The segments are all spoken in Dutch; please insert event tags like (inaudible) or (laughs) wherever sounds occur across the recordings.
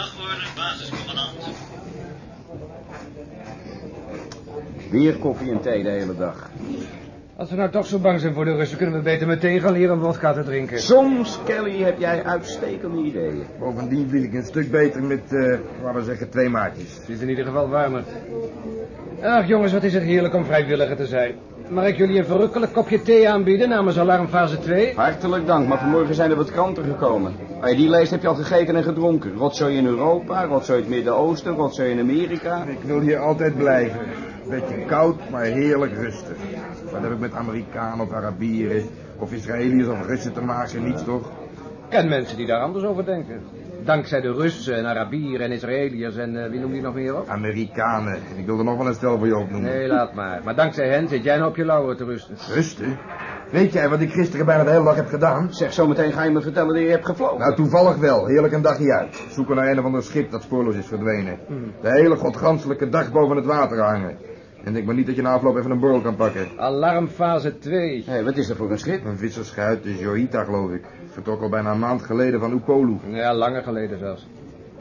Dagorde, basiscommandant. Weer koffie en thee de hele dag. Als we nou toch zo bang zijn voor de Russen, kunnen we beter meteen gaan leren wodka te drinken. Soms, Kelly, heb jij uitstekende ideeën. Bovendien vlieg ik een stuk beter met, eh laten we zeggen, twee maatjes. Het is in ieder geval warmer. Ach jongens, wat is het heerlijk om vrijwilliger te zijn. Mag ik jullie een verrukkelijk kopje thee aanbieden namens alarmfase 2? Hartelijk dank, maar vanmorgen zijn er wat kranten gekomen. Als je die leest heb je al gegeten en gedronken. Rotzooi in Europa, rotzooi in het Midden-Oosten, rotzooi in Amerika. Ik wil hier altijd blijven. Beetje koud, maar heerlijk rustig. Wat heb ik met Amerikanen of Arabieren of Israëliërs of Russen te maken? Niets toch? Ik ken mensen die daar anders over denken. Dankzij de Russen en Arabieren en Israëliërs en eh, wie noem je nog meer op? Amerikanen. Ik wil er nog wel een stel voor je opnoemen. Nee, laat maar. Maar dankzij hen zit jij nou op je lauwen te rusten. Rusten? Weet jij wat ik gisteren bijna de hele dag heb gedaan? Zeg, zometeen ga je me vertellen dat je hebt gevlogen. Nou, toevallig wel. Heerlijk een dagje uit. Zoeken naar een of ander schip dat spoorloos is verdwenen. De hele godganselijke dag boven het water hangen. En denk maar niet dat je na afloop even een borrel kan pakken. Alarmfase 2. Hé, wat is er voor een schip? Een visserschuit, de Joita geloof ik. Vertrok al bijna een maand geleden van Upolu. Ja, langer geleden zelfs.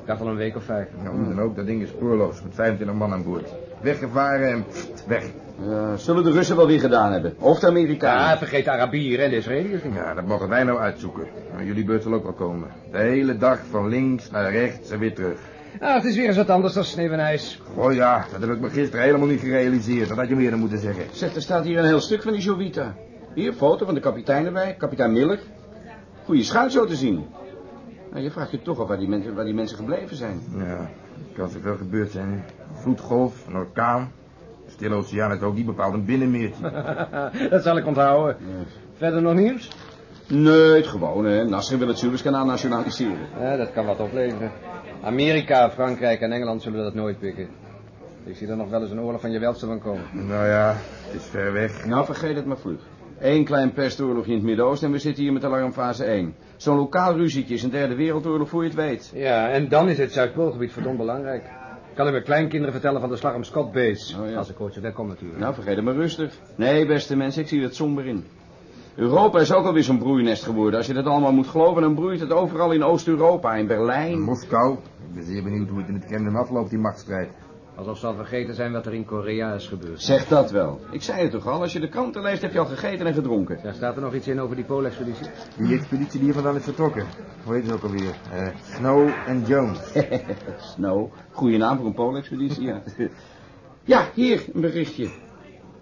Ik dacht al een week of vijf. Ja, hoe dan ook, dat ding is spoorloos. Met 25 man aan boord. Weggevaren en pft, weg. Ja, zullen de Russen wel weer gedaan hebben. Of de Amerikanen. Ja, vergeet de Arabieren en de Israëliërs niet. Ja, dat mogen wij nou uitzoeken. Maar jullie beurt zal ook wel komen. De hele dag van links naar rechts en weer terug. Ah, het is weer eens wat anders dan sneeuw en ijs. Oh ja, dat heb ik me gisteren helemaal niet gerealiseerd. Dat had je meer dan moeten zeggen. Zeg, er staat hier een heel stuk van die Jovita. Hier, foto van de kapitein erbij, kapitein Miller. Goeie schuit zo te zien. Nou, je vraagt je toch af waar die, mensen, waar die mensen gebleven zijn. Ja, er kan zoveel gebeurd zijn. hè. Vloedgolf, een orkaan. De Stille Oceaan is ook niet bepaald een binnenmeertje. (laughs) dat zal ik onthouden. Verder nog nieuws? Nee, het gewone, hè. Nasser wil het Suezkanaal nationaliseren. Ja, dat kan wat opleveren. Amerika, Frankrijk en Engeland zullen dat nooit pikken. Ik zie er nog wel eens een oorlog van je welste van komen. nou ja, het is ver weg. Nou, vergeet het maar vlug. Eén klein pestoorlogje in het Midden-Oosten en we zitten hier met alarmfase 1. Zo'n lokaal ruzietje is een derde wereldoorlog voor je het weet. Ja, en dan is het Zuidpoolgebied verdomd belangrijk. Ik kan u mijn kleinkinderen vertellen van de slag om Scott Base. Oh, ja. Als ik ooit zover kom natuurlijk. Nou, vergeet het maar rustig. Nee, beste mensen, ik zie het somber in. Europa is ook alweer zo'n broeinest geworden. Als je dat allemaal moet geloven, dan broeit het overal in Oost-Europa, in Berlijn. Moskou. Ik ben zeer benieuwd hoe het in het Kremlin afloopt, die machtsstrijd. Alsof ze al vergeten zijn wat er in Korea is gebeurd. Zeg dat wel. Ik zei het toch al, als je de kranten leest heb je al gegeten en gedronken. Daar staat er nog iets in over die Poolexpeditie. Die expeditie die hier vandaan is vertrokken. Hoe heet het ook alweer? Eh, Snow and Jones. (laughs) Snow, goede naam voor een Poolexpeditie, ja. (laughs) Ja, hier een berichtje.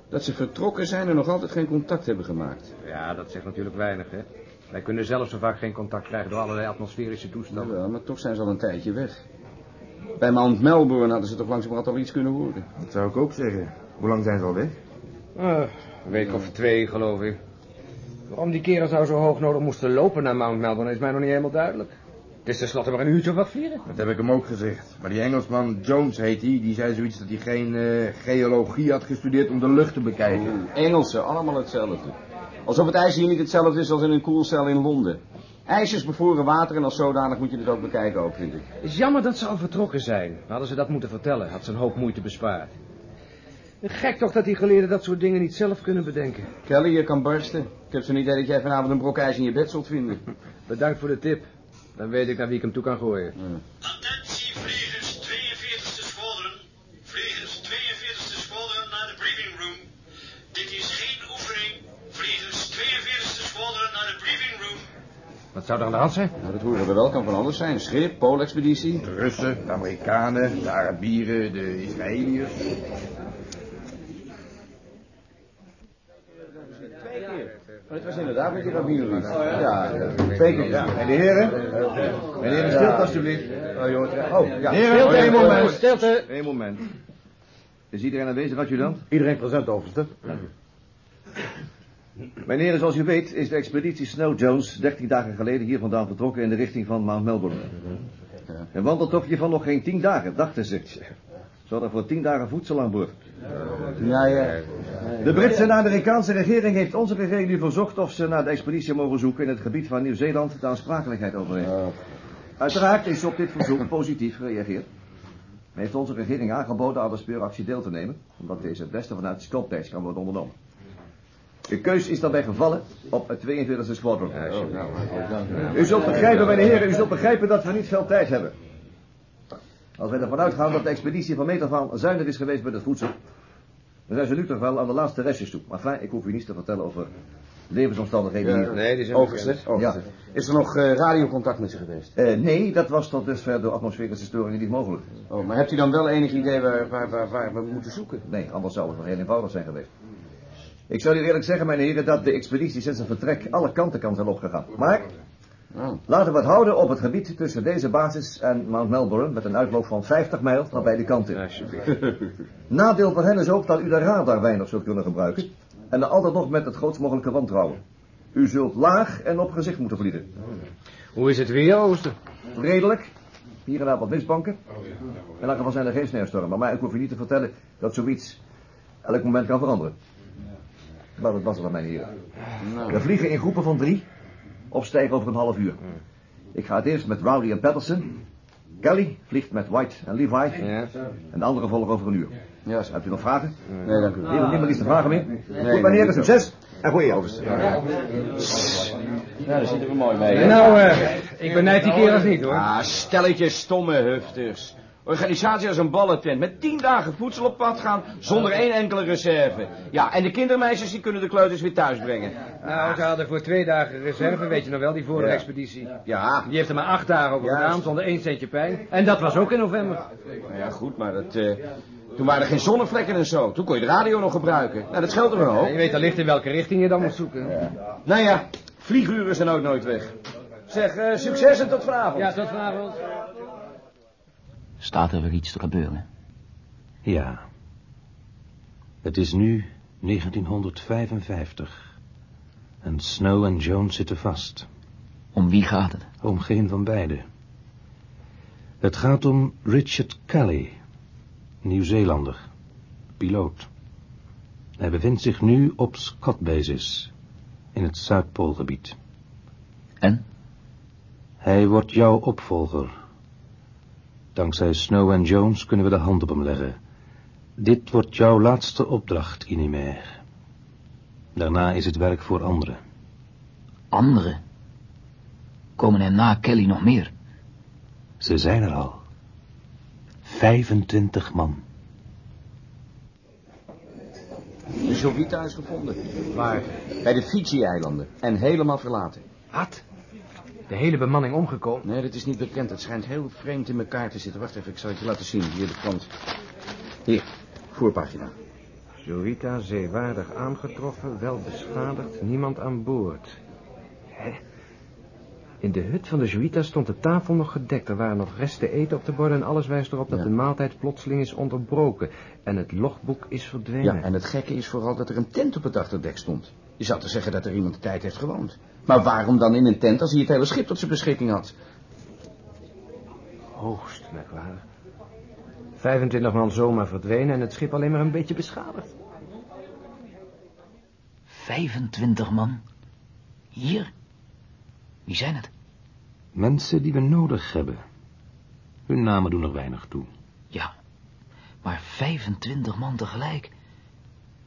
Dat ze vertrokken zijn en nog altijd geen contact hebben gemaakt. Ja, dat zegt natuurlijk weinig, hè. Wij kunnen zelf zo vaak geen contact krijgen door allerlei atmosferische toestanden. Jawel, maar toch zijn ze al een tijdje weg. Bij Mount Melbourne hadden ze toch langzamerhand al iets kunnen horen. Dat zou ik ook zeggen. Hoe lang zijn ze al weg? Ah, een week of twee, geloof ik. Waarom die kerels nou zo hoog nodig moesten lopen naar Mount Melbourne is mij nog niet helemaal duidelijk. Het is tenslotte maar een uurtje of wat vliegen. Dat heb ik hem ook gezegd. Maar die Engelsman, Jones heet hij, die zei zoiets dat hij geen eh, geologie had gestudeerd om de lucht te bekijken. Engelsen, allemaal hetzelfde. Alsof het ijs hier niet hetzelfde is als in een koelcel in Londen. IJs is bevroren water en als zodanig moet je het ook bekijken ook, vind ik. Het is jammer dat ze al vertrokken zijn. Hadden ze dat moeten vertellen, had ze een hoop moeite bespaard. Gek toch dat die geleerden dat soort dingen niet zelf kunnen bedenken. Kelly, je kan barsten. Ik heb zo'n idee dat jij vanavond een brok ijs in je bed zult vinden. (laughs) Bedankt voor de tip. Dan weet ik naar wie ik hem toe kan gooien. Attentie vliegers 42e squadron. Vliegers 42e squadron naar de briefing room. Dit is geen oefening. Vliegers 42e squadron naar de briefing room. Wat zou er aan de hand zijn? Nou, dat horen we wel, kan van alles zijn. Schip, Poolexpeditie. De Russen, de Amerikanen, de Arabieren, de Israëliërs. Het was inderdaad met die Rabieri. Ja, Twee keer. Ja. En de heren? En de heren, stilte alstublieft. Oh, ja. Stilte, Oh, ja. één moment, stilte. Eén moment. Is iedereen aanwezig, adjudant? Iedereen present, overste. Mijn heren, zoals u weet is de expeditie Snow Jones 13 dagen geleden hier vandaan vertrokken in de richting van Mount Melbourne. Een wandeltochtje van nog geen 10 dagen, dachten ze. Ze hadden voor 10 dagen voedsel aan boord. Ja, ja. De Britse en Amerikaanse regering heeft onze regering nu verzocht of ze naar de expeditie mogen zoeken in het gebied van Nieuw-Zeeland de aansprakelijkheid overeen. Uiteraard is op dit verzoek positief gereageerd. Men heeft onze regering aangeboden aan de speuractie deel te nemen, omdat deze het beste vanuit Scopex kan worden ondernomen. De keus is daarbij gevallen op het 42e squadron. U zult begrijpen, mijn heren, u zult begrijpen dat we niet veel tijd hebben. Als wij ervan uitgaan dat de expeditie van meter van zuinig is geweest met het voedsel, dan zijn ze nu toch wel aan de laatste restjes toe. Maar fijn, ik hoef u niets te vertellen over levensomstandigheden hier. Nee, die zijn Overste, bekend. overste. Is er nog eh, radiocontact met ze geweest? Eh, nee, dat was tot dusver door atmosferische storingen niet mogelijk. Oh, maar hebt u dan wel enig idee waar, waar, waar, waar we moeten zoeken? Nee, anders zou het wel heel eenvoudig zijn geweest. Ik zou u eerlijk zeggen, mijn heren, dat de expeditie sinds zijn vertrek alle kanten kan zijn opgegaan. Maar Oh. laten we het houden op het gebied tussen deze basis en Mount Melbourne met een uitloop van 50 mijl naar beide kanten. Alsjeblieft. (laughs) Nadeel voor hen is ook dat u de radar weinig zult kunnen gebruiken en dan altijd nog met het grootst mogelijke wantrouwen. U zult laag en op gezicht moeten vliegen. Hoe is het weer, Ooster? Redelijk. Hier en daar wat mistbanken. In elk geval zijn er geen sneeuwstormen. Maar ik hoef u niet te vertellen dat zoiets elk moment kan veranderen. Maar dat was het dan, mijn heren. Nou. We vliegen in groepen van drie. Opstijgen over een half uur. Ik ga het eerst met Rowdy en Patterson. Kelly vliegt met White en Levi. Ja. En de andere volgen over een uur. Ja. Hebt u nog vragen? Nee, dank u. Neem maar iets te vragen mee. nee, Goed, nee. succes. En goeie Ja, daar zitten we mooi mee. hè? Nou, eh, ik benijd die kerels niet, hoor. Ah, stelletje stomme hufters. Organisatie als een ballentent. Met tien dagen voedsel op pad gaan zonder één enkele reserve. Ja, en de kindermeisjes die kunnen de kleuters weer thuis brengen. Nou, ze hadden voor twee dagen reserve, weet je nog wel, die vorige Ja. expeditie. Ja, Die heeft er maar acht dagen over gedaan, zonder één centje pijn. En dat was ook in november. nou ja, goed, maar dat, eh, toen waren er geen zonnevlekken en zo. Toen kon je de radio nog gebruiken. Nou, dat scheelt er wel hoor. je weet allicht in welke richting je dan moet zoeken. Nou ja, vlieguren zijn ook nooit weg. Zeg, eh, succes en tot vanavond. Ja, tot vanavond. Staat er weer iets te gebeuren? Ja. Het is nu 1955. En Snow en Jones zitten vast. Om wie gaat het? Om geen van beiden. Het gaat om Richard Kelly, Nieuw-Zeelander, piloot. Hij bevindt zich nu op Scott Basis, in het Zuidpoolgebied. En? Hij wordt jouw opvolger. Dankzij Snow en Jones kunnen we de hand op hem leggen. Dit wordt jouw laatste opdracht, Inimer. Daarna is het werk voor anderen. Anderen? Komen er na Kelly nog meer? Ze zijn er al. 25 man. De Jovita is gevonden. Waar? Bij de Fiji-eilanden. En helemaal verlaten. Wat? De hele bemanning omgekomen? Nee, dat is niet bekend. Het schijnt heel vreemd in elkaar te zitten. Wacht even, ik zal het je laten zien. Hier de krant. Hier, voorpagina. Jovita zeewaardig aangetroffen, wel beschadigd, niemand aan boord. Hè? In de hut van de Jovita stond de tafel nog gedekt. Er waren nog resten eten op de borden en alles wijst erop dat Ja. de maaltijd plotseling is onderbroken. En het logboek is verdwenen. Ja, en het gekke is vooral dat er een tent op het achterdek stond. Je zou te zeggen dat er iemand de tijd heeft gewoond. Maar waarom dan in een tent als hij het hele schip tot zijn beschikking had? Hoogst merkwaardig. 25 man zomaar verdwenen en het schip alleen maar een beetje beschadigd. 25 man? Hier? Wie zijn het? Mensen die we nodig hebben. Hun namen doen er weinig toe. Ja, maar 25 man tegelijk.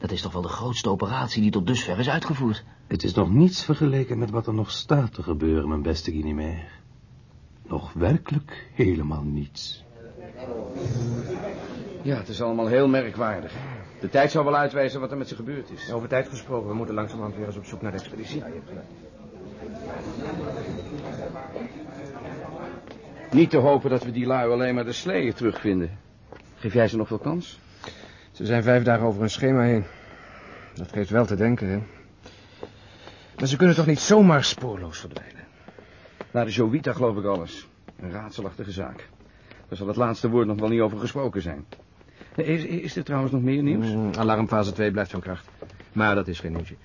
Dat is toch wel de grootste operatie die tot dusver is uitgevoerd. Het is nog niets vergeleken met wat er nog staat te gebeuren, mijn beste Guinea. Nog werkelijk helemaal niets. Ja, het is allemaal heel merkwaardig. De tijd zal wel uitwijzen wat er met ze gebeurd is. Over tijd gesproken, we moeten langzamerhand weer eens op zoek naar de expeditie. Niet te hopen dat we die lui alleen maar de sleeën terugvinden. Geef jij ze nog veel kans? Ze zijn vijf dagen over hun schema heen. Dat geeft wel te denken, hè. Maar ze kunnen toch niet zomaar spoorloos verdwijnen? Naar de Jovita geloof ik alles. Een raadselachtige zaak. Daar zal het laatste woord nog wel niet over gesproken zijn. Is, is er trouwens nog meer nieuws? Mm, alarmfase 2 blijft van kracht. Maar dat is geen nieuwtje.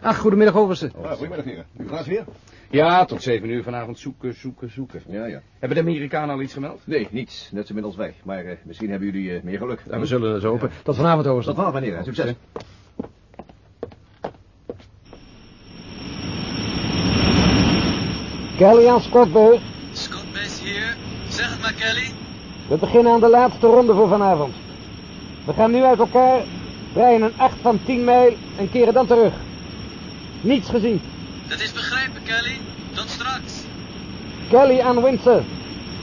Ach, goedemiddag, overste. Ja, goedemiddag, heren. U gaat weer? Ja, tot zeven uur vanavond zoeken, zoeken, zoeken. Ja, ja. Hebben de Amerikanen al iets gemeld? Nee, niets. Net zo inmiddels wij. Maar eh, misschien hebben jullie eh, meer geluk. Ja, we zullen eens open. Tot vanavond, overste. Tot vanavond, meneer. Succes. Kelly aan Scott Bay. Scott Base hier. Zeg het maar, Kelly. We beginnen aan de laatste ronde voor vanavond. We gaan nu uit elkaar, draaien een 8 van 10 mijl en keren dan terug. Niets gezien. Dat is begrijpen, Kelly. Tot straks. Kelly aan Windsor.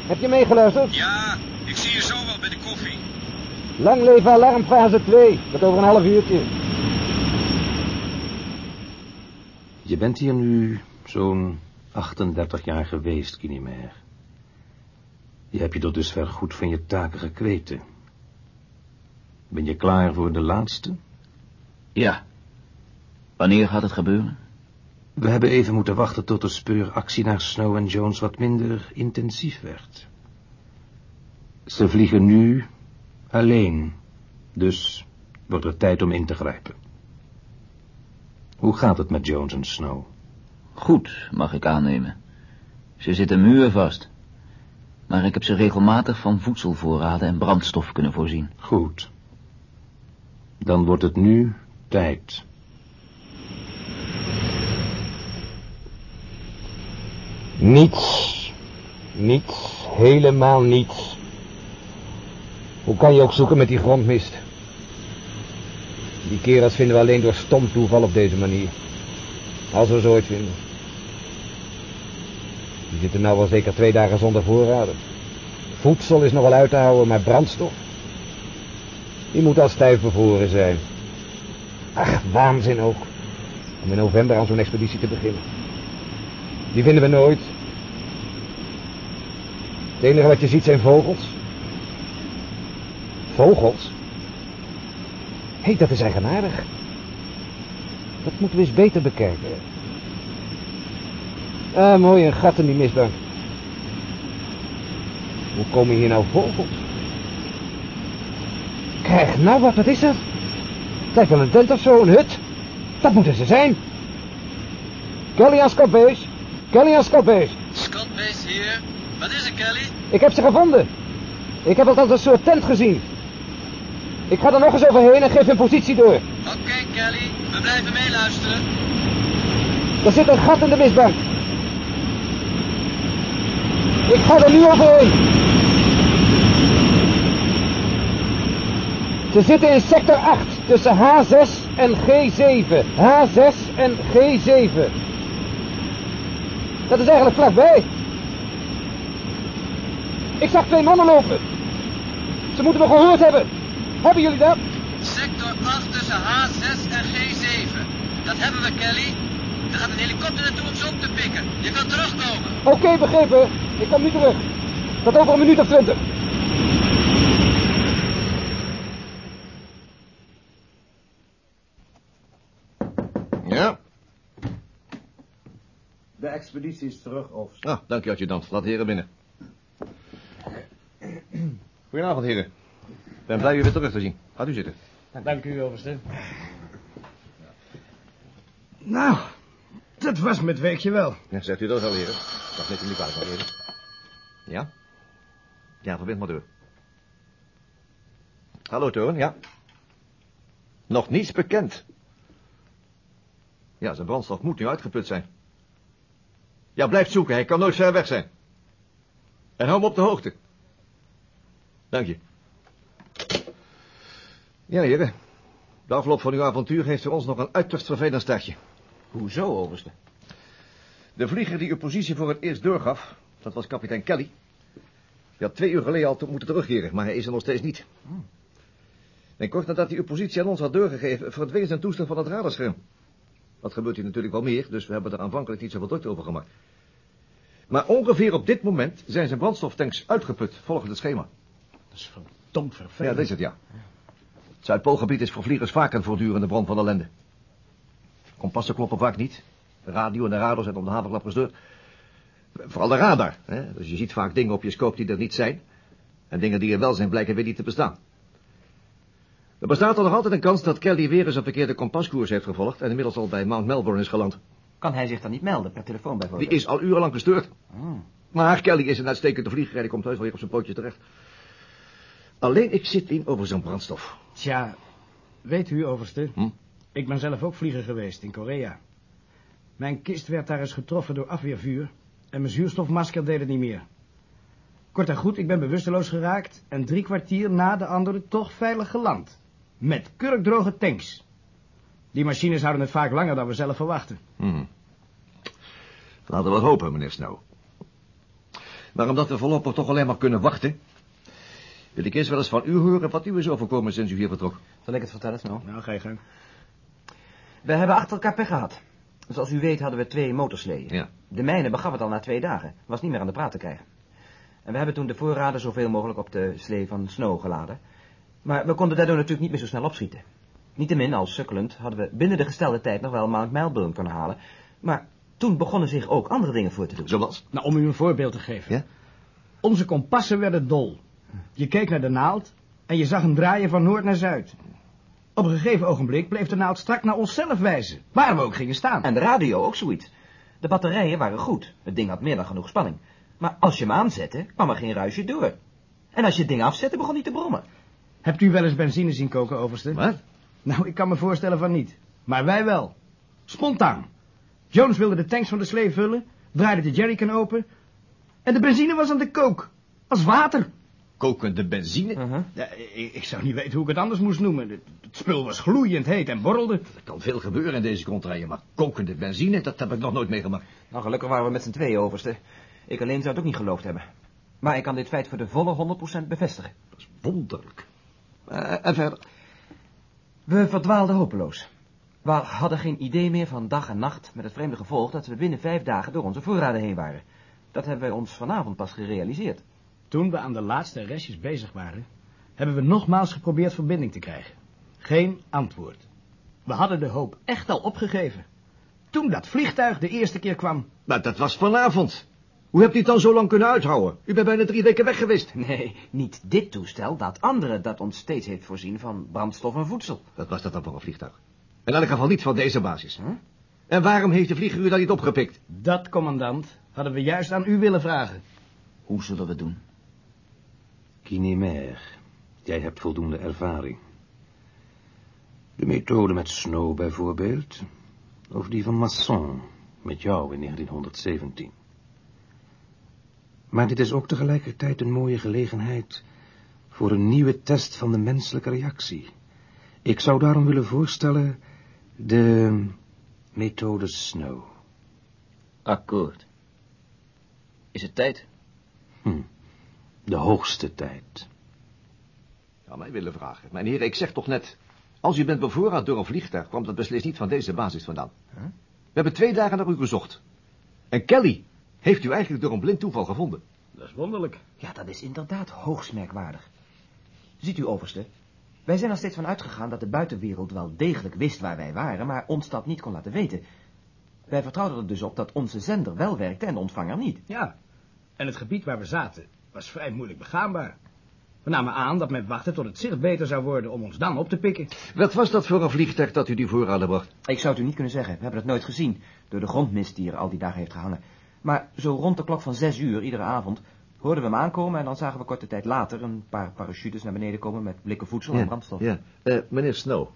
Heb je meegeluisterd? Ja, Ik zie je zo wel bij de koffie. Lang leven alarmfase 2. Tot over een half uurtje. Je bent hier nu zo'n 38 jaar geweest, Kinimer. Je hebt je tot dusver goed van je taken gekweten. Ben je klaar voor de laatste? Ja. Wanneer gaat het gebeuren? We hebben even moeten wachten tot de speuractie naar Snow en Jones wat minder intensief werd. Ze vliegen nu alleen, dus wordt het tijd om in te grijpen. Hoe gaat het met Jones en Snow? Goed, mag ik aannemen. Ze zitten muurvast. Maar ik heb ze regelmatig van voedselvoorraden en brandstof kunnen voorzien. Goed. Dan wordt het nu tijd. Niets. Niets. Helemaal niets. Hoe kan je ook zoeken met die grondmist? Die kerels vinden we alleen door stom toeval op deze manier. Als we ze ooit vinden. Die zitten nou wel zeker twee dagen zonder voorraden. Voedsel is nog wel uit te houden, maar brandstof... Die moet al stijf bevroren zijn. Ach, waanzin ook. Om in november aan zo'n expeditie te beginnen. Die vinden we nooit. Het enige wat je ziet zijn vogels. Vogels? Hé, dat is eigenaardig. Dat moeten we eens beter bekijken. Ah, mooi, een gat in die mistbank. Hoe komen hier nou vogels? Krijg, nou wat, wat is dat? Het lijkt wel een tent of zo, een hut. Dat moeten ze zijn. Kelly Scotbees. Kelly aan Scotbees. Scotbase hier. Wat is er, Kelly? Ik heb ze gevonden. Ik heb altijd een soort tent gezien. Ik ga er nog eens overheen en geef hun positie door. Oké, Kelly. We blijven meeluisteren. Er zit een gat in de mistbank. Ik ga er nu overheen. Ze zitten in sector 8 tussen H6 en G7. H6 en G7. Dat is eigenlijk vlakbij. Ik zag twee mannen lopen. Ze moeten me gehoord hebben. Hebben jullie dat? Sector 8 tussen H6 en G7. Dat hebben we, Kelly. Er gaat een helikopter naartoe om ze op te pikken. Je kan terugkomen. Oké, begrepen. Ik kom nu terug. Tot over een minuut of twintig. Expeditie is terug, Oost. Ah, dank je, adjudant. Laat de heren binnen. Goedenavond, heren. Ik ben blij u weer terug te zien. Gaat u zitten. Dank u, overste. Nou, dat was met weekje wel. Ja, zegt u dat wel, heren. Dat net u niet kwalijk, maar heren. Ja? Ja, verbind maar door. Hallo, Toon, ja? Nog niets bekend. Ja, zijn brandstof moet nu uitgeput zijn. Ja, blijf zoeken, hij kan nooit ver weg zijn. En hou hem op de hoogte. Dank je. Ja, heren. De afloop van uw avontuur heeft voor ons nog een uiterst vervelend startje. Hoezo, overste? De vlieger die uw positie voor het eerst doorgaf, dat was kapitein Kelly. Die had twee uur geleden al te moeten terugkeren, maar hij is er nog steeds niet. En kort nadat hij uw positie aan ons had doorgegeven, verdween zijn toestel van het radarscherm. Dat gebeurt hier natuurlijk wel meer, dus we hebben er aanvankelijk niet zoveel druk over gemaakt. Maar ongeveer op dit moment zijn zijn brandstoftanks uitgeput, volgens het schema. Dat is verdomd Ja, vervelend. dat is het, ja. Het Zuidpoolgebied is voor vliegers vaak een voortdurende bron van ellende. Kompassen kloppen vaak niet. De radio en de radar zijn om de havenklap gestuurd. Vooral de radar. Hè? Dus je ziet vaak dingen op je scope die er niet zijn. En dingen die er wel zijn blijken weer niet te bestaan. Er bestaat er nog altijd een kans dat Kelly weer eens een verkeerde kompaskoers heeft gevolgd... en inmiddels al bij Mount Melbourne is geland. Kan hij zich dan niet melden per telefoon bijvoorbeeld? Die is al urenlang gestuurd. Oh. Maar Kelly is een uitstekende vlieger en die komt heus wel weer op zijn pootjes terecht. Alleen ik zit in over zijn brandstof. Tja, weet u, overste, Hm? ik ben zelf ook vlieger geweest in Korea. Mijn kist werd daar eens getroffen door afweervuur en mijn zuurstofmasker deed het niet meer. Kort en goed, ik ben bewusteloos geraakt en drie kwartier na de andere toch veilig geland. Met kurkdroge tanks. Die machines houden het vaak langer dan we zelf verwachten. Hm. Laten we het hopen, meneer Snow. Maar omdat we voorlopig toch alleen maar kunnen wachten... Wil ik eerst wel eens van u horen wat u is overkomen sinds u hier vertrok? Zal ik het vertellen, Snow? Nou, ga je gang. We hebben achter elkaar pech gehad. Zoals u weet hadden we twee motorsleden. Ja. De mijne begaf het al na twee dagen. Was niet meer aan de praat te krijgen. En we hebben toen de voorraden zoveel mogelijk op de slee van Snow geladen. Maar we konden daardoor natuurlijk niet meer zo snel opschieten. Niettemin, als sukkelend, hadden we binnen de gestelde tijd nog wel Mount Melbourne kunnen halen. Maar toen begonnen zich ook andere dingen voor te doen. Zoals? Nou, om u een voorbeeld te geven. Ja? Onze kompassen werden dol. Je keek naar de naald en je zag hem draaien van noord naar zuid. Op een gegeven ogenblik bleef de naald strak naar onszelf wijzen, waar we ook gingen staan. En de radio ook zoiets. De batterijen waren goed. Het ding had meer dan genoeg spanning. Maar als je hem aanzette, kwam er geen ruisje door. En als je het ding afzette, begon hij te brommen. Hebt u wel eens benzine zien koken, overste? Wat? Nou, ik kan me voorstellen van niet. Maar wij wel. Spontaan. Jones wilde de tanks van de slee vullen, draaide de jerrycan open... en de benzine was aan de kook. Als water. Kokende benzine? Uh-huh. Ja, ik, ik zou niet weten hoe ik het anders moest noemen. Het, het spul was gloeiend heet en borrelde. Er kan veel gebeuren in deze contraien, maar kokende benzine, dat heb ik nog nooit meegemaakt. Nou, gelukkig waren we met z'n tweeën, overste. Ik alleen zou het ook niet geloofd hebben. Maar ik kan dit feit voor de volle 100% bevestigen. Dat is wonderlijk. Eh, en verder? We verdwaalden hopeloos. We hadden geen idee meer van dag en nacht met het vreemde gevolg dat we binnen vijf dagen door onze voorraden heen waren. Dat hebben wij ons vanavond pas gerealiseerd. Toen we aan de laatste restjes bezig waren, hebben we nogmaals geprobeerd verbinding te krijgen. Geen antwoord. We hadden de hoop echt al opgegeven. Toen dat vliegtuig de eerste keer kwam. Maar dat was vanavond. Hoe hebt u het dan zo lang kunnen uithouden? U bent bijna drie weken weg geweest. Nee, niet dit toestel, dat andere dat ons steeds heeft voorzien van brandstof en voedsel. Wat was dat dan voor een vliegtuig? In elk geval niet van deze basis. Huh? En waarom heeft de vlieger u dan niet opgepikt? Dat, commandant, hadden we juist aan u willen vragen. Hoe zullen we het doen? Kinemer, jij hebt voldoende ervaring. De methode met Snow bijvoorbeeld, of die van Masson met jou in 1917. Maar dit is ook tegelijkertijd een mooie gelegenheid voor een nieuwe test van de menselijke reactie. Ik zou daarom willen voorstellen de methode Snow. Akkoord. Is het tijd? Hm. De hoogste tijd. Ja, mij willen vragen. Mijn heer, ik zeg toch net... Als u bent bevoorraad door een vliegtuig, kwam dat beslist niet van deze basis vandaan. We hebben twee dagen naar u gezocht. En Kelly heeft u eigenlijk door een blind toeval gevonden. Dat is wonderlijk. Ja, dat is inderdaad hoogst merkwaardig. Ziet u, overste, wij zijn er steeds van uitgegaan dat de buitenwereld wel degelijk wist waar wij waren, maar ons dat niet kon laten weten. Wij vertrouwden er dus op dat onze zender wel werkte en de ontvanger niet. Ja. En het gebied waar we zaten was vrij moeilijk begaanbaar. We namen aan dat met wachten tot het zicht beter zou worden om ons dan op te pikken. Wat was dat voor een vliegtuig dat u die voorraden bracht? Ik zou het u niet kunnen zeggen, we hebben het nooit gezien, door de grondmist die er al die dagen heeft gehangen. Maar zo rond de klok van zes uur, iedere avond, hoorden we hem aankomen en dan zagen we korte tijd later een paar parachutes naar beneden komen met blikken voedsel en brandstof. Ja, Eh, meneer Snow.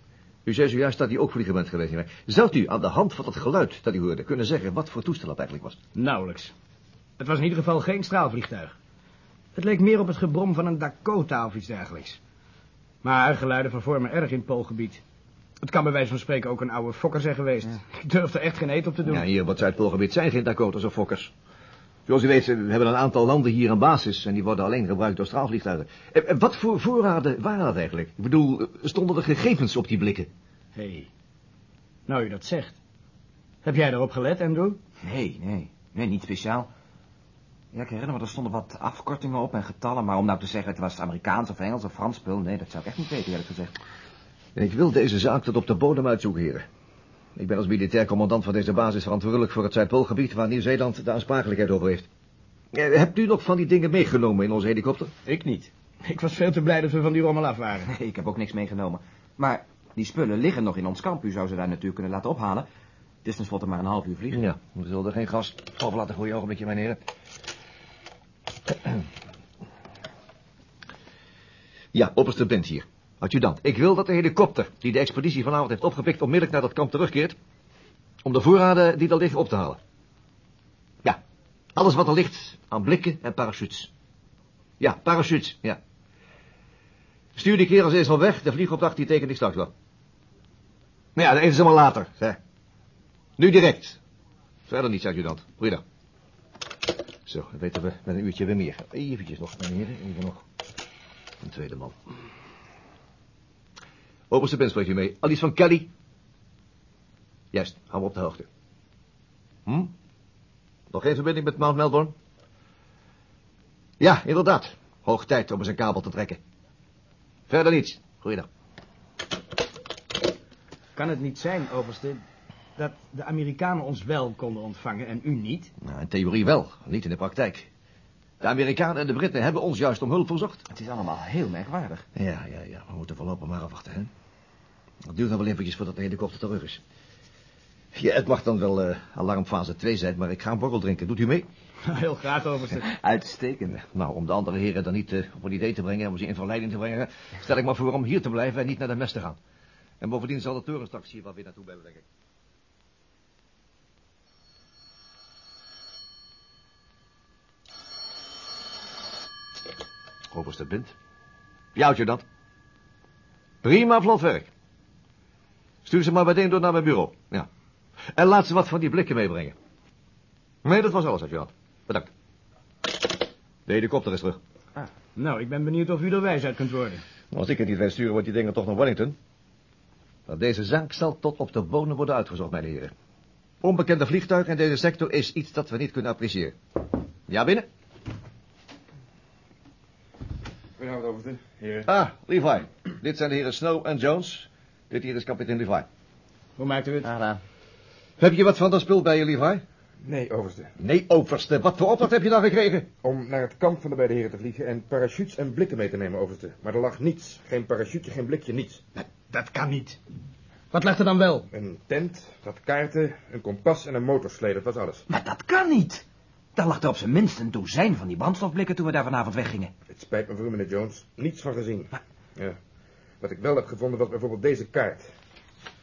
U zei zojuist dat u ook vlieger bent geweest. nietwaar? Zou u aan de hand van het geluid dat u hoorde kunnen zeggen wat voor toestel het eigenlijk was? Nauwelijks. Het was in ieder geval geen straalvliegtuig. Het leek meer op het gebrom van een Dakota of iets dergelijks. Maar geluiden vervormen erg in Poolgebied. Het kan bij wijze van spreken ook een oude fokker zijn geweest. Ik durf er echt geen eet op te doen. Ja, hier op het Zuidpoolgebied zijn geen Dakotas of Fokkers. Zoals u weet, we hebben een aantal landen hier aan basis... en die worden alleen gebruikt door straalvliegtuigen. Eh, eh, Wat voor voorraden waren dat eigenlijk? Ik bedoel, eh, stonden er gegevens op die blikken? Hé. Hey. Nou, je dat zegt. Heb jij daarop gelet, Andrew? Nee, nee, nee, niet speciaal. Ja, ik herinner me, er stonden wat afkortingen op en getallen, maar om nou te zeggen het was Amerikaans of Engels of Frans spul, nee, dat zou ik echt niet weten, eerlijk gezegd. En ik wil deze zaak tot op de bodem uitzoeken, heren. Ik ben als militair commandant van deze basis verantwoordelijk voor het Zuidpoolgebied... waar Nieuw-Zeeland de aansprakelijkheid over heeft. Eh, hebt u nog van die dingen meegenomen in onze helikopter? Ik niet. Ik was veel te blij dat we van die rommel af waren. Nee, (laughs) ik heb ook niks meegenomen. Maar die spullen liggen nog in ons kamp, u zou ze daar natuurlijk kunnen laten ophalen. Het is tenslotte maar een half uur vliegen. Ja, we zullen er geen gas over laten gooien, ogenblikje, mijn heren. (clears throat) Ja, opperste Bent hier. Adjudant, ik wil dat de helikopter die de expeditie vanavond heeft opgepikt... onmiddellijk naar dat kamp terugkeert... om de voorraden die er liggen op te halen. Ja, alles wat er ligt aan blikken en parachutes. Ja, parachutes, ja. Stuur die kerels eerst wel weg, de vliegopdracht die teken ik straks wel. Nou ja, dan even ze maar later, hè. Nu direct. Verder niets, adjudant. Goeiedag. Zo, dan weten we met een uurtje weer meer. Eventjes nog, meneer even nog. Een tweede man. Oberste Ben spreekt u mee. Alice van Kelly. Juist, hou me op de hoogte. Hm? Nog geen verbinding met Mount Melbourne? Ja, inderdaad. Hoog tijd om eens een kabel te trekken. Verder niets. Goeiedag. Kan het niet zijn, overste, dat de Amerikanen ons wel konden ontvangen en u niet? Nou, in theorie wel, niet in de praktijk. De Amerikanen en de Britten hebben ons juist om hulp verzocht. Het is allemaal heel merkwaardig. Ja, ja, ja. We moeten voorlopig maar afwachten, hè. Het duurt nog wel eventjes voordat de helikopter terug is. Ja, het mag dan wel uh, alarmfase 2 zijn, maar ik ga een borrel drinken. Doet u mee? (laughs) Heel graag, overste. Uitstekend. Nou, om de andere heren dan niet uh, op een idee te brengen... om ze in verleiding te brengen... stel ik maar voor om hier te blijven en niet naar de mes te gaan. En bovendien zal de toren straks hier wel weer naartoe bellen, denk ik. Oberste Bind. Jouwtje dat. Prima vlot werk. Stuur ze maar meteen door naar mijn bureau. Ja. En laat ze wat van die blikken meebrengen. Nee, dat was alles, adjudant. Bedankt. De helikopter is terug. Ah, nou, ik ben benieuwd of u er wijs uit kunt worden. Als ik het niet weet sturen, wordt die dingen toch naar Wellington. Maar deze zaak zal tot op de bodem worden uitgezocht, mijn heren. Onbekende vliegtuigen in deze sector is iets dat we niet kunnen appreciëren. Ja, binnen? Goedenavond, overste. Heren. Ah, Levi. Dit zijn de heren Snow en Jones. Dit hier is kapitein Levi. Hoe maakt u het? Ara. Heb je wat van dat spul bij je, Levi? Nee, overste. Nee, overste. Wat voor opdracht heb je dan gekregen? Om naar het kamp van de beide heren te vliegen en parachutes en blikken mee te nemen, overste. Maar er lag niets. Geen parachute, geen blikje, niets. Dat, dat kan niet. Wat lag er dan wel? Een tent, wat kaarten, een kompas en een motorslee, dat was alles. Maar dat kan niet. Daar lag er op zijn minst een dozijn van die brandstofblikken toen we daar vanavond weggingen. Het spijt me voor u, meneer Jones. Niets van gezien. Ja. Wat ik wel heb gevonden was bijvoorbeeld deze kaart.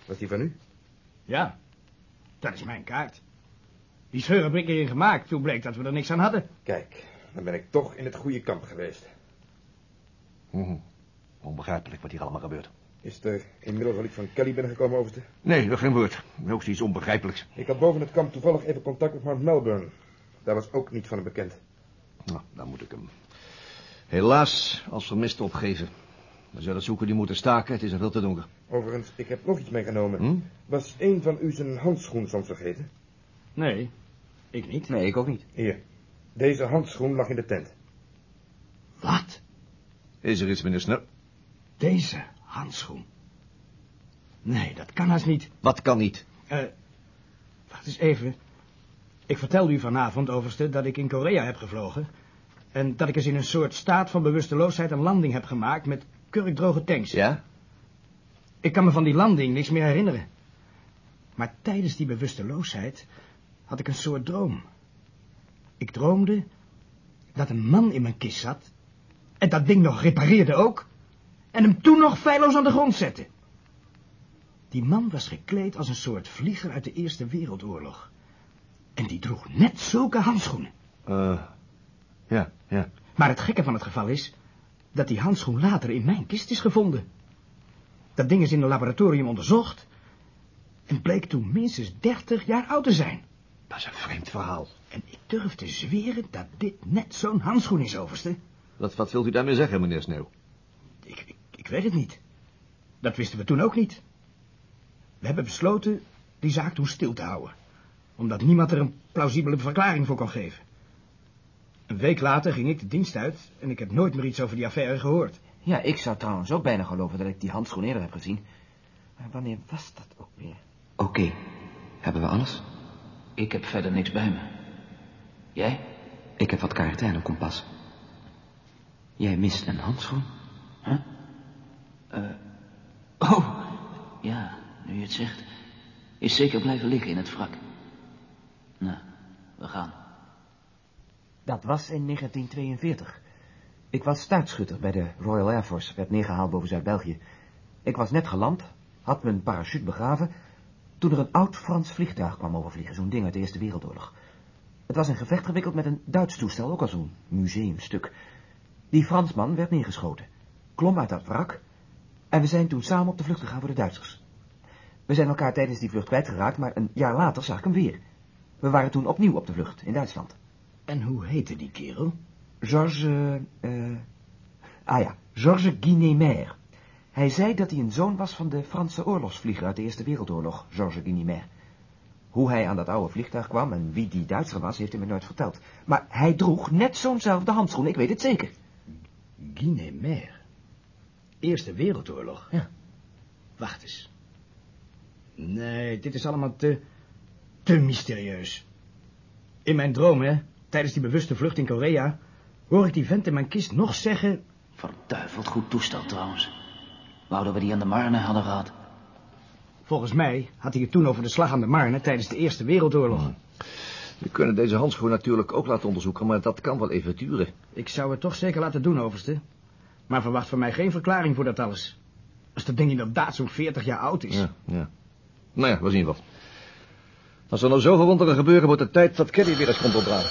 Was die van u? Ja, dat is mijn kaart. Die scheur heb ik erin gemaakt, toen bleek dat we er niks aan hadden. Kijk, dan ben ik toch in het goede kamp geweest. Hm. Onbegrijpelijk wat hier allemaal gebeurt. Is er inmiddels al iets van Kelly binnengekomen, overste? Nee, nog geen woord. Ook iets onbegrijpelijks. Ik had boven het kamp toevallig even contact met Mount Melbourne. Daar was ook niet van hem bekend. Nou, dan moet ik hem helaas als vermist opgeven. We zullen zoeken die moeten staken, het is er veel te donker. Overigens, ik heb nog iets meegenomen. Hm? Was een van u zijn handschoen soms vergeten? Nee, ik niet. Nee, ik ook niet. Hier, deze handschoen lag in de tent. Wat? Is er iets, meneer Snow? Deze handschoen? Nee, dat kan haast niet. Wat kan niet? Eh, wacht eens even. Ik vertelde u vanavond, overste, dat ik in Korea heb gevlogen. En dat ik eens in een soort staat van bewusteloosheid een landing heb gemaakt met kurkdroge tanks. Ja? Ik kan me van die landing niks meer herinneren. Maar tijdens die bewusteloosheid had ik een soort droom. Ik droomde dat een man in mijn kist zat en dat ding nog repareerde ook en hem toen nog feilloos aan de grond zette. Die man was gekleed als een soort vlieger uit de Eerste Wereldoorlog. En die droeg net zulke handschoenen. Eh, ja, ja. Maar het gekke van het geval is dat die handschoen later in mijn kist is gevonden. Dat ding is in een laboratorium onderzocht en bleek toen minstens 30 jaar oud te zijn. Dat is een vreemd verhaal. En ik durf te zweren dat dit net zo'n handschoen is, overste. Wat, wat wilt u daarmee zeggen, meneer Sneeuw? Ik, ik, ik weet het niet. Dat wisten we toen ook niet. We hebben besloten die zaak toen stil te houden. Omdat niemand er een plausibele verklaring voor kon geven. Een week later ging ik de dienst uit en ik heb nooit meer iets over die affaire gehoord. Ja, ik zou trouwens ook bijna geloven dat ik die handschoen eerder heb gezien. Maar wanneer was dat ook weer? Oké, hebben we alles? Ik heb verder niks bij me. Jij? Ik heb wat kaarten en een kompas. Jij mist een handschoen? Huh? Eh, oh, ja, nu je het zegt. Is zeker blijven liggen in het wrak. Nou, we gaan. Dat was in 1942. Ik was staartschutter bij de Royal Air Force, werd neergehaald boven Zuid-België. Ik was net geland, had mijn parachute begraven, toen er een oud Frans vliegtuig kwam overvliegen, zo'n ding uit de Eerste Wereldoorlog. Het was een gevecht gewikkeld met een Duits toestel, ook al zo'n museumstuk. Die Fransman werd neergeschoten, klom uit dat wrak, en we zijn toen samen op de vlucht gegaan voor de Duitsers. We zijn elkaar tijdens die vlucht kwijtgeraakt, maar een jaar later zag ik hem weer. We waren toen opnieuw op de vlucht, in Duitsland. En hoe heette die kerel? Georges, eh, ah ja, Georges Guinemer. Hij zei dat hij een zoon was van de Franse oorlogsvlieger uit de Eerste Wereldoorlog, Georges Guinemer. Hoe hij aan dat oude vliegtuig kwam en wie die Duitser was, heeft hij me nooit verteld. Maar hij droeg net zo'nzelfde handschoen, ik weet het zeker. Guinemer. Eerste Wereldoorlog? Ja. Wacht eens. Nee, dit is allemaal te... te mysterieus. In mijn droom, hè, tijdens die bewuste vlucht in Korea... hoor ik die vent in mijn kist nog zeggen... Verduiveld goed toestel trouwens. Wouden we die aan de Marne hadden gehad. Volgens mij had hij het toen over de slag aan de Marne tijdens de Eerste Wereldoorlog. We kunnen deze handschoen natuurlijk ook laten onderzoeken, maar dat kan wel even duren. Ik zou het toch zeker laten doen, overste. Maar verwacht van mij geen verklaring voor dat alles. Als dat ding inderdaad zo'n 40 jaar oud is. Ja, ja. Nou ja, we zien wel. Als er nou zoveel wonderen gebeuren, wordt het tijd dat Kelly weer eens komt opdragen.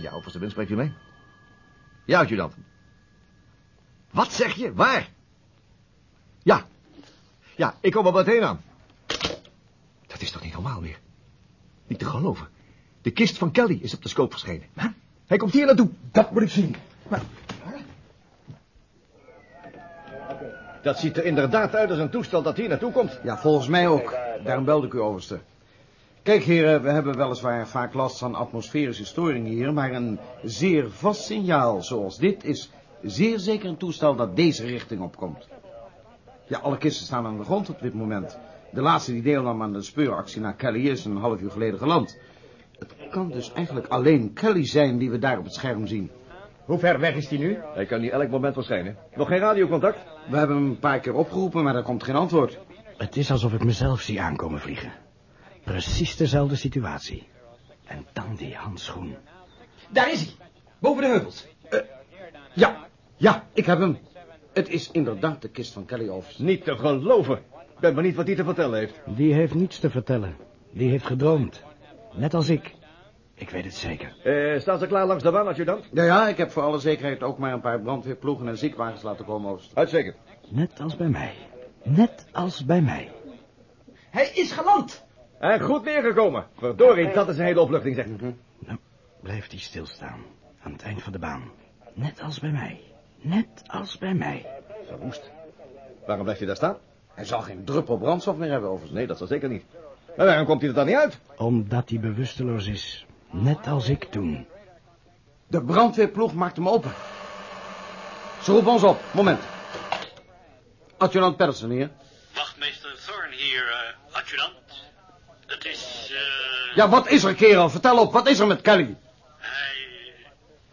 Ja, overste Wim, spreekt u mee? Ja, adjudant. Wat zeg je? Waar? Ja. Ja, ik kom er meteen aan. Dat is toch niet normaal meer? Niet te geloven. De kist van Kelly is op de scope verschenen. Hij komt hier naartoe. Dat moet ik zien. Dat ziet er inderdaad uit als een toestel dat hier naartoe komt. Ja, volgens mij ook. Daarom belde ik u, overste. Kijk, heren, we hebben weliswaar vaak last van atmosferische storingen hier... maar een zeer vast signaal zoals dit is zeer zeker een toestel dat deze richting opkomt. Ja, alle kisten staan aan de grond op dit moment. De laatste die deelnam aan de speuractie naar Kelly is een half uur geleden geland. Het kan dus eigenlijk alleen Kelly zijn die we daar op het scherm zien. Hoe ver weg is die nu? Hij kan hier elk moment verschijnen. Nog geen radiocontact? We hebben hem een paar keer opgeroepen, maar er komt geen antwoord. Het is alsof ik mezelf zie aankomen vliegen. Precies dezelfde situatie. En dan die handschoen. Daar is hij, boven de heuvels. Ja, ja, ik heb hem. Het is inderdaad de kist van Kelly Offs. Niet te geloven. Ik ben benieuwd wat hij te vertellen heeft. Die heeft niets te vertellen. Die heeft gedroomd. Net als ik. Ik weet het zeker. Eh, staan ze klaar langs de baan, adjudant? Ja, ja, ik heb voor alle zekerheid ook maar een paar brandweerploegen en ziekenwagens laten komen, Oost. Uitstekend. Net als bij mij. Net als bij mij. Hij is geland. En goed neergekomen. Verdorie, dat is een hele opluchting, zeg. Nou, blijft hij stilstaan. Aan het eind van de baan. Net als bij mij. Net als bij mij. Verwoest. Waarom blijft hij daar staan? Hij zal geen druppel brandstof meer hebben, Overs. Nee, dat zal zeker niet. En waarom komt hij er dan niet uit? Omdat hij bewusteloos is. Net als ik toen. De brandweerploeg maakt hem open. Ze roepen ons op. Moment. Adjudant Patterson hier. Wachtmeester Thorn hier, uh, adjudant. Het is, eh... Ja, wat is er, kerel? Vertel op, wat is er met Kelly? Hij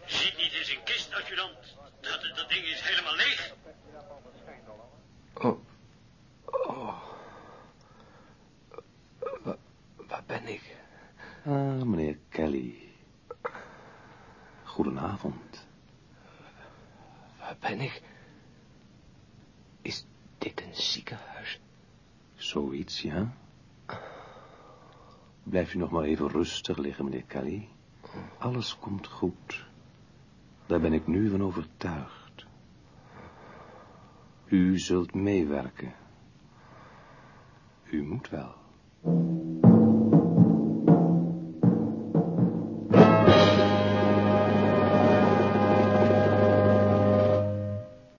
ziet niet in zijn kist, adjudant. Dat, dat ding is helemaal leeg. Oh. Oh. Wa- waar ben ik? Ah, meneer Kelly. Goedenavond. Waar ben ik? Is dit een ziekenhuis? Zoiets, ja. Blijf u nog maar even rustig liggen, meneer Kelly. Alles komt goed. Daar ben ik nu van overtuigd. U zult meewerken. U moet wel.